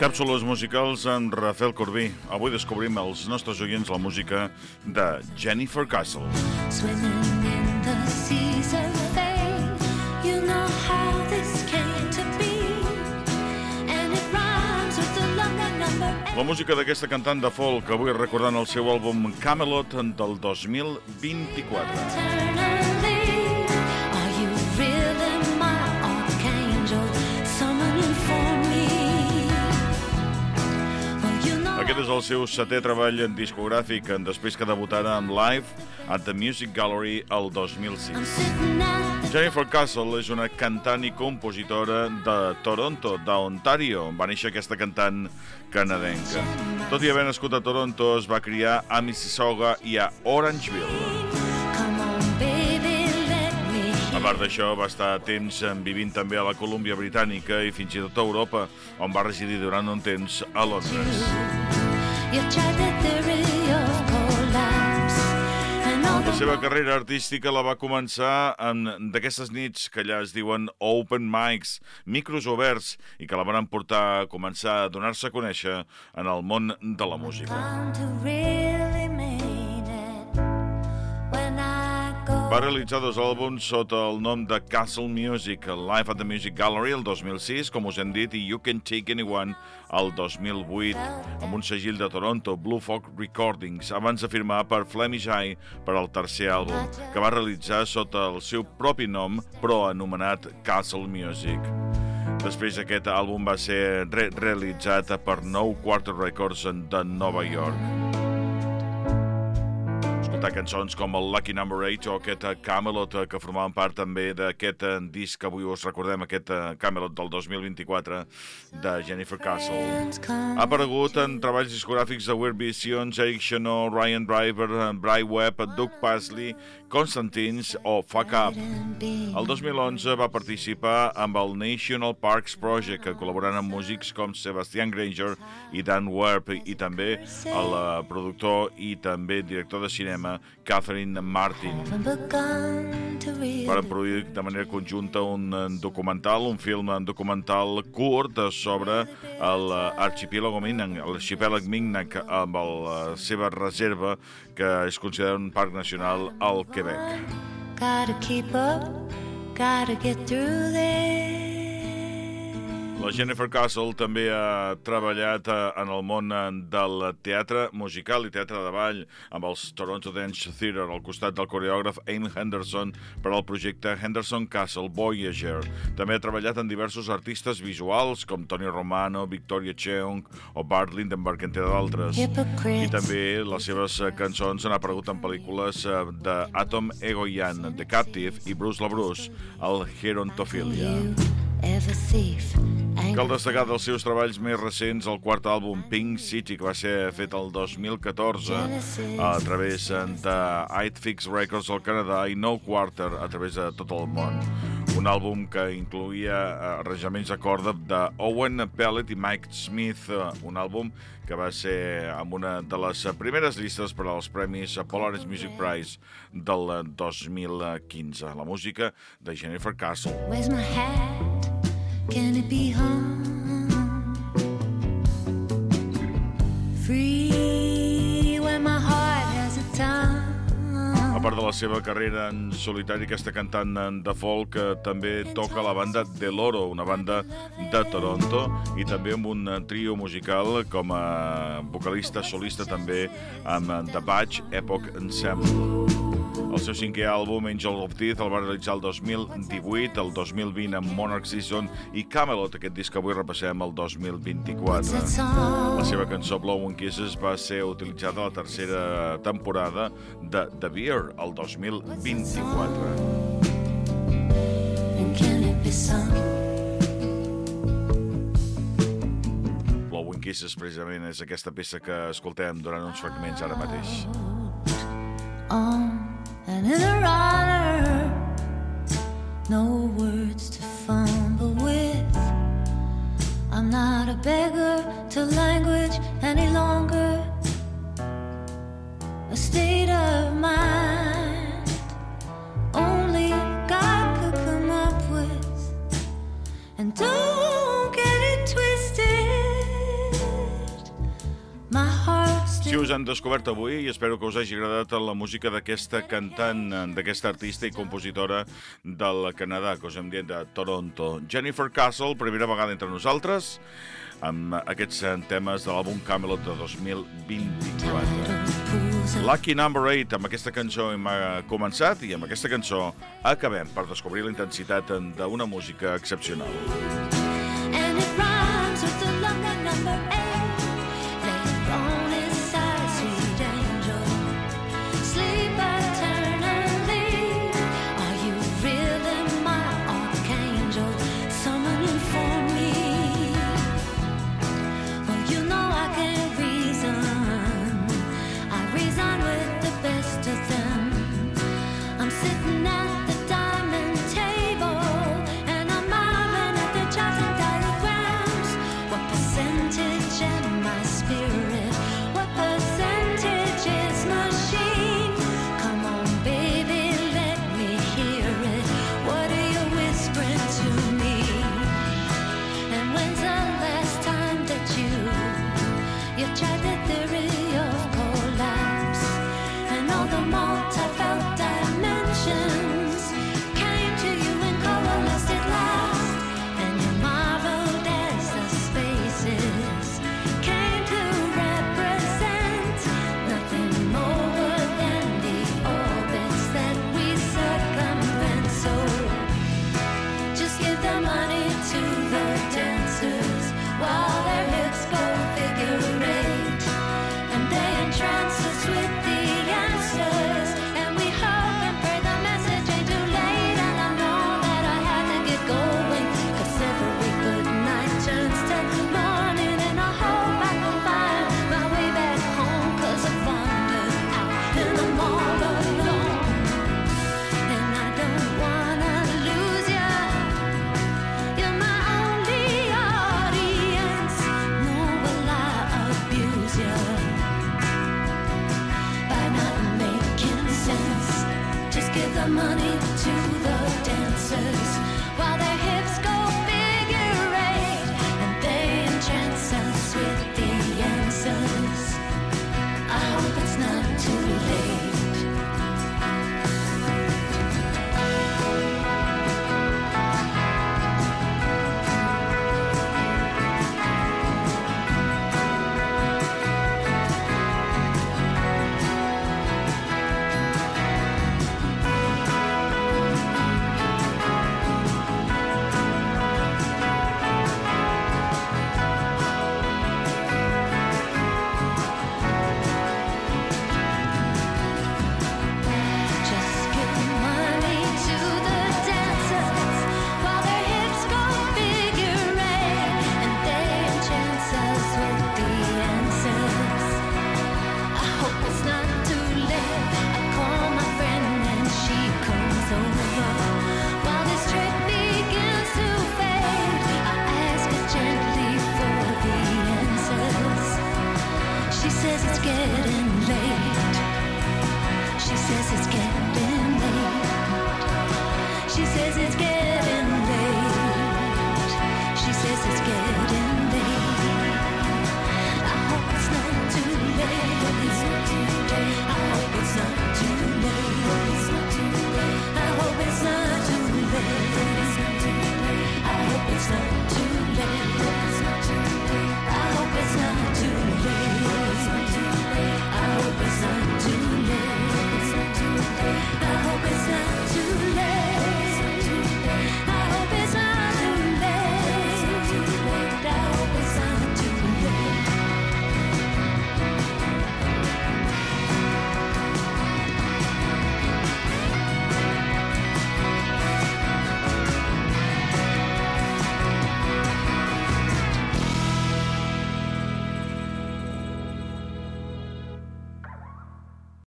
Càpsules musicals amb Rafael Corbí. Avui descobrim els nostres oients la música de Jennifer Castle. You know. La música d'aquesta cantant de folk, avui recordant el seu àlbum Camelot del 2024. Aquest és el seu setè treball en discogràfic després que debutara amb Live at the Music Gallery el 2006. I'm sitting at Jennifer Castle és una cantant i compositora de Toronto, d'Ontario. Va néixer aquesta cantant canadenca. Tot i haver nascut a Toronto, es va criar a Mississauga i a Orangeville. A part d'això, va estar temps vivint també a la Colúmbia Britànica i fins i tot a Europa, on va residir durant un temps a Londres. La seva carrera artística la va començar en d'aquestes nits que allà es diuen open mics, micros oberts, i que la van portar a començar a donar-se a conèixer en el món de la música. Va realitzar dos àlbums sota el nom de Castle Music, Live at the Music Gallery el 2006, com us hem dit, i You Can Take Anyone el 2008, amb un segell de Toronto, Blue Folk Recordings, abans de firmar per Flemish Eye per al tercer àlbum, que va realitzar sota el seu propi nom, però anomenat Castle Music. Després aquest àlbum va ser re realitzat per Nou Quarter Records de Nova York escoltar cançons com el Lucky Number 8 o aquest eh, Camelot eh, que formaven part també d'aquest eh, disc que avui us recordem, aquest Camelot del 2024 de Jennifer Castle. Ha aparegut en treballs discogràfics de Weird Visions, Eric Chenot, Ryan Driver, Bry Webb, Doug Pasley, Constantines o Fuck Up. El 2011 va participar amb el National Parks Project, col·laborant amb músics com Sebastian Granger i Dan Werp, i també el productor i també director de cinema Catherine Martin. Van produir de manera conjunta un eh, documental, un film eh, documental curt eh, sobre l'arxipèlag Mignac, l'arxipèlag Mignac amb la seva reserva que és considerat un parc nacional al Quebec. Gotta keep up, gotta get through this. La Jennifer Castle també ha treballat eh, en el món eh, del teatre musical i teatre de ball amb els Toronto Dance Theatre al costat del coreògraf Aim Henderson per al projecte Henderson Castle Voyager. També ha treballat en diversos artistes visuals com Tony Romano, Victoria Cheung o Bart Lindenberg, entre d'altres. I també les seves eh, cançons han aparegut en pel·lícules de Atom Egoyan, The Captive i Bruce LaBruce, el Gerontophilia. Ever thief. Cal destacar dels seus treballs més recents el quart àlbum Pink City, que va ser fet el 2014 a través de Fix Records al Canadà i No Quarter a través de tot el món. Un àlbum que incluïa eh, arranjaments de corda de Owen Pellet i Mike Smith, eh, un àlbum que va ser amb una de les primeres llistes per als premis Polaris Music Prize del 2015. La música de Jennifer Castle. Where's my hat? Can it be? Free when my heart has a tongue. A part de la seva carrera en solitari, aquesta cantant de folk eh, també toca la banda De Loro, una banda de Toronto, i també amb un trio musical com a vocalista solista també amb The Batch Epoch Ensemble. El seu cinquè àlbum, Angel of Teeth, el va realitzar el 2018, el 2020 amb Monarch Season i Camelot, aquest disc que avui repassem el 2024. That song. La seva cançó Blowing Kisses va ser utilitzada a la tercera temporada de The Beer, el 2024. And can it be sung? Blowing Kisses precisament és aquesta peça que escoltem durant uns fragments ara mateix. on and in a runner. No words to fumble with. I'm not a beggar to language any longer. A state of mind only God could come up with. Don't get Si us han descobert avui i espero que us hagi agradat la música d'aquesta cantant, d'aquesta artista i compositora del Canadà, que us hem dit de Toronto. Jennifer Castle, primera vegada entre nosaltres, amb aquests temes de l'àlbum Camelot de 2024. pools of Lucky Number 8, amb aquesta cançó hem eh, començat i amb aquesta cançó acabem per descobrir la intensitat d'una música excepcional. and it